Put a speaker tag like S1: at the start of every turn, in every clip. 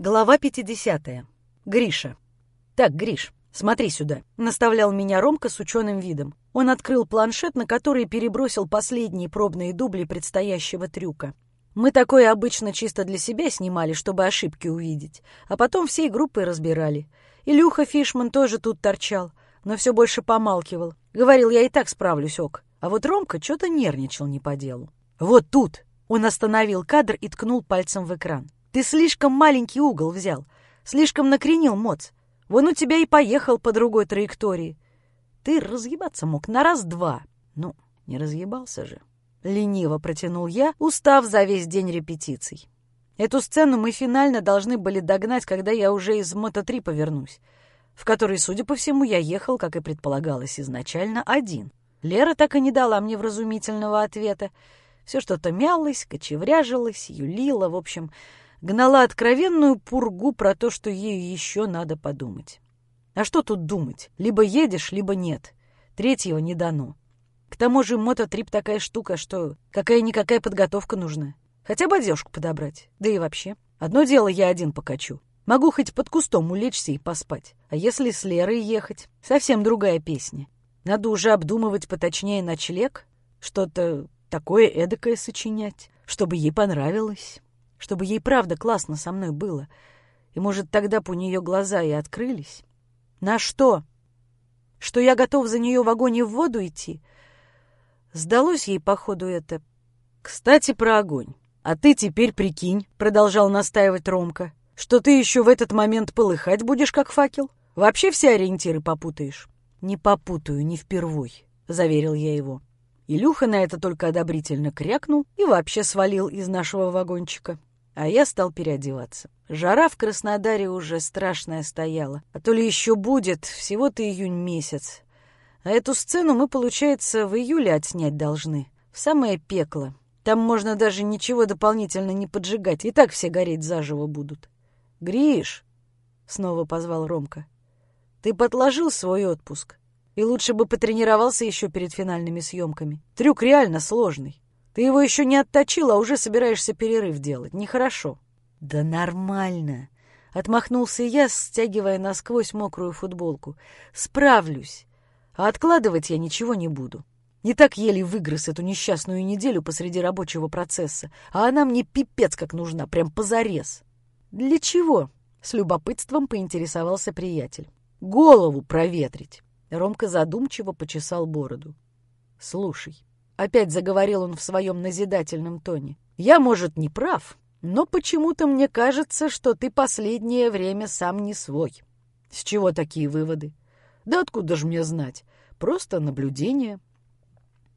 S1: Глава 50. Гриша. «Так, Гриш, смотри сюда», — наставлял меня Ромка с ученым видом. Он открыл планшет, на который перебросил последние пробные дубли предстоящего трюка. Мы такое обычно чисто для себя снимали, чтобы ошибки увидеть, а потом всей группой разбирали. Илюха Фишман тоже тут торчал, но все больше помалкивал. Говорил, я и так справлюсь, ок. А вот Ромка что-то нервничал не по делу. «Вот тут!» — он остановил кадр и ткнул пальцем в экран. Ты слишком маленький угол взял, слишком накренил моц. Вон у тебя и поехал по другой траектории. Ты разъебаться мог на раз-два. Ну, не разъебался же. Лениво протянул я, устав за весь день репетиций. Эту сцену мы финально должны были догнать, когда я уже из Мото-3 повернусь, в который, судя по всему, я ехал, как и предполагалось изначально, один. Лера так и не дала мне вразумительного ответа. Все что-то мялось, кочевряжилось, юлило, в общем, гнала откровенную пургу про то, что ей еще надо подумать. А что тут думать? Либо едешь, либо нет. Третьего не дано. К тому же мототрип такая штука, что какая-никакая подготовка нужна. Хотя бы одежку подобрать. Да и вообще. Одно дело я один покачу. Могу хоть под кустом улечься и поспать. А если с Лерой ехать? Совсем другая песня. Надо уже обдумывать поточнее ночлег. Что-то такое эдакое сочинять, чтобы ей понравилось чтобы ей правда классно со мной было. И, может, тогда б у нее глаза и открылись. На что? Что я готов за нее в огонь и в воду идти? Сдалось ей, походу, это. Кстати, про огонь. А ты теперь прикинь, — продолжал настаивать Ромка, — что ты еще в этот момент полыхать будешь, как факел? Вообще все ориентиры попутаешь? Не попутаю, не впервой, — заверил я его. Илюха на это только одобрительно крякнул и вообще свалил из нашего вагончика а я стал переодеваться. Жара в Краснодаре уже страшная стояла, а то ли еще будет, всего-то июнь месяц. А эту сцену мы, получается, в июле отснять должны, в самое пекло. Там можно даже ничего дополнительно не поджигать, и так все гореть заживо будут. «Гриш!» — снова позвал Ромка. «Ты подложил свой отпуск, и лучше бы потренировался еще перед финальными съемками. Трюк реально сложный. Ты его еще не отточил, а уже собираешься перерыв делать. Нехорошо. Да нормально. Отмахнулся я, стягивая насквозь мокрую футболку. Справлюсь. А откладывать я ничего не буду. Не так еле выгрыз эту несчастную неделю посреди рабочего процесса, а она мне пипец как нужна, прям позарез. Для чего? С любопытством поинтересовался приятель. Голову проветрить. Ромка задумчиво почесал бороду. Слушай, Опять заговорил он в своем назидательном тоне. «Я, может, не прав, но почему-то мне кажется, что ты последнее время сам не свой. С чего такие выводы? Да откуда же мне знать? Просто наблюдение».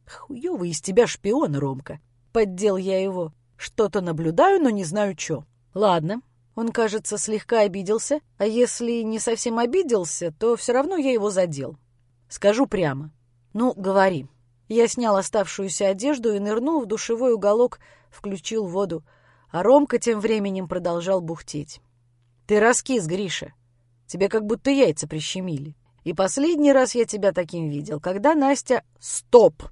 S1: «Хуёвый из тебя шпион, Ромка!» Поддел я его. «Что-то наблюдаю, но не знаю, чё. Ладно». Он, кажется, слегка обиделся, а если не совсем обиделся, то все равно я его задел. Скажу прямо. «Ну, говори, я снял оставшуюся одежду и, нырнул в душевой уголок, включил воду, а Ромка тем временем продолжал бухтеть. «Ты раскис, Гриша. Тебе как будто яйца прищемили. И последний раз я тебя таким видел, когда Настя... Стоп!»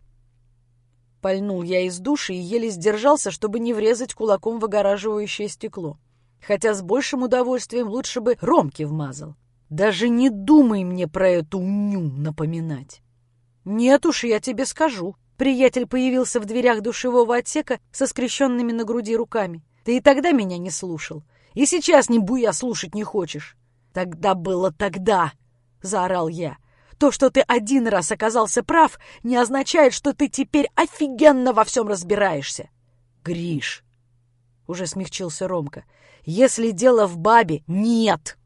S1: Пальнул я из души и еле сдержался, чтобы не врезать кулаком в огораживающее стекло. Хотя с большим удовольствием лучше бы Ромке вмазал. Даже не думай мне про эту ню напоминать. «Нет уж, я тебе скажу». Приятель появился в дверях душевого отсека со скрещенными на груди руками. «Ты и тогда меня не слушал. И сейчас не буя слушать не хочешь». «Тогда было тогда!» — заорал я. «То, что ты один раз оказался прав, не означает, что ты теперь офигенно во всем разбираешься». «Гриш!» — уже смягчился Ромка. «Если дело в бабе, нет!»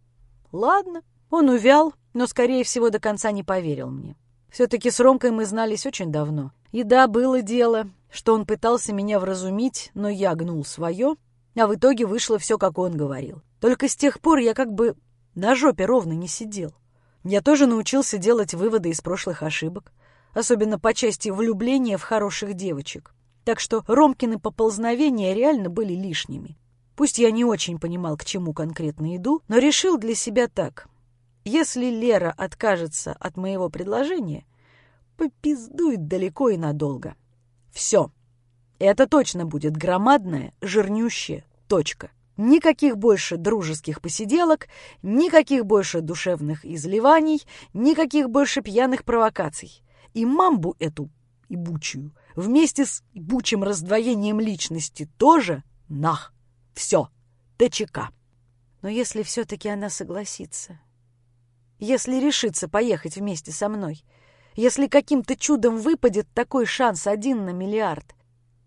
S1: «Ладно». Он увял, но, скорее всего, до конца не поверил мне. Все-таки с Ромкой мы знались очень давно. И да, было дело, что он пытался меня вразумить, но я гнул свое, а в итоге вышло все, как он говорил. Только с тех пор я как бы на жопе ровно не сидел. Я тоже научился делать выводы из прошлых ошибок, особенно по части влюбления в хороших девочек. Так что Ромкины поползновения реально были лишними. Пусть я не очень понимал, к чему конкретно иду, но решил для себя так. Если Лера откажется от моего предложения, попиздует далеко и надолго. Все. Это точно будет громадная, жирнющая точка. Никаких больше дружеских посиделок, никаких больше душевных изливаний, никаких больше пьяных провокаций. И мамбу эту, и бучью, вместе с бучим раздвоением личности тоже нах. Все, ТЧК. Но если все-таки она согласится, если решится поехать вместе со мной, если каким-то чудом выпадет такой шанс один на миллиард,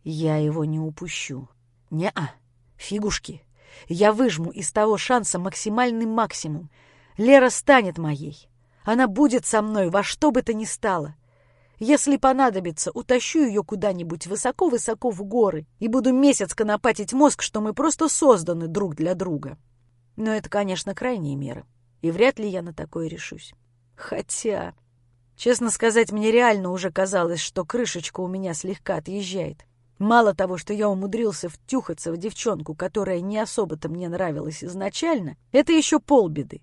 S1: я его не упущу. Не-а, фигушки. Я выжму из того шанса максимальный максимум. Лера станет моей. Она будет со мной во что бы то ни стало. Если понадобится, утащу ее куда-нибудь высоко-высоко в горы и буду месяц конопатить мозг, что мы просто созданы друг для друга. Но это, конечно, крайние меры, и вряд ли я на такое решусь. Хотя, честно сказать, мне реально уже казалось, что крышечка у меня слегка отъезжает. Мало того, что я умудрился втюхаться в девчонку, которая не особо-то мне нравилась изначально, это еще полбеды.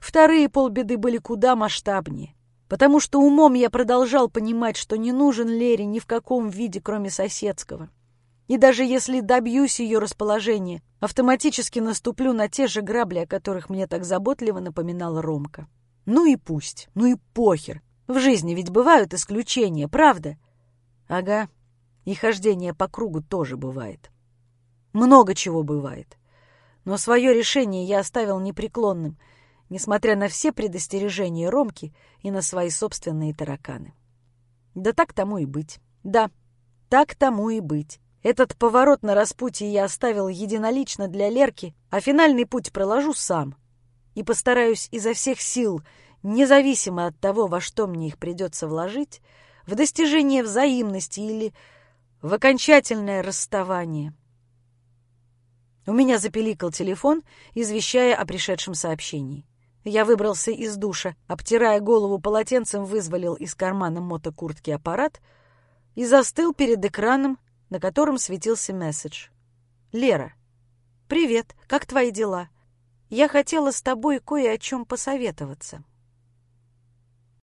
S1: Вторые полбеды были куда масштабнее, потому что умом я продолжал понимать, что не нужен Лере ни в каком виде, кроме соседского. И даже если добьюсь ее расположения, автоматически наступлю на те же грабли, о которых мне так заботливо напоминал Ромка. Ну и пусть, ну и похер. В жизни ведь бывают исключения, правда? Ага, и хождение по кругу тоже бывает. Много чего бывает. Но свое решение я оставил непреклонным, несмотря на все предостережения Ромки и на свои собственные тараканы. Да так тому и быть. Да, так тому и быть. Этот поворот на распутье я оставил единолично для Лерки, а финальный путь проложу сам. И постараюсь изо всех сил, независимо от того, во что мне их придется вложить, в достижение взаимности или в окончательное расставание. У меня запеликал телефон, извещая о пришедшем сообщении. Я выбрался из душа, обтирая голову полотенцем, вызволил из кармана мотокуртки аппарат и застыл перед экраном, на котором светился месседж. «Лера, привет, как твои дела? Я хотела с тобой кое о чем посоветоваться».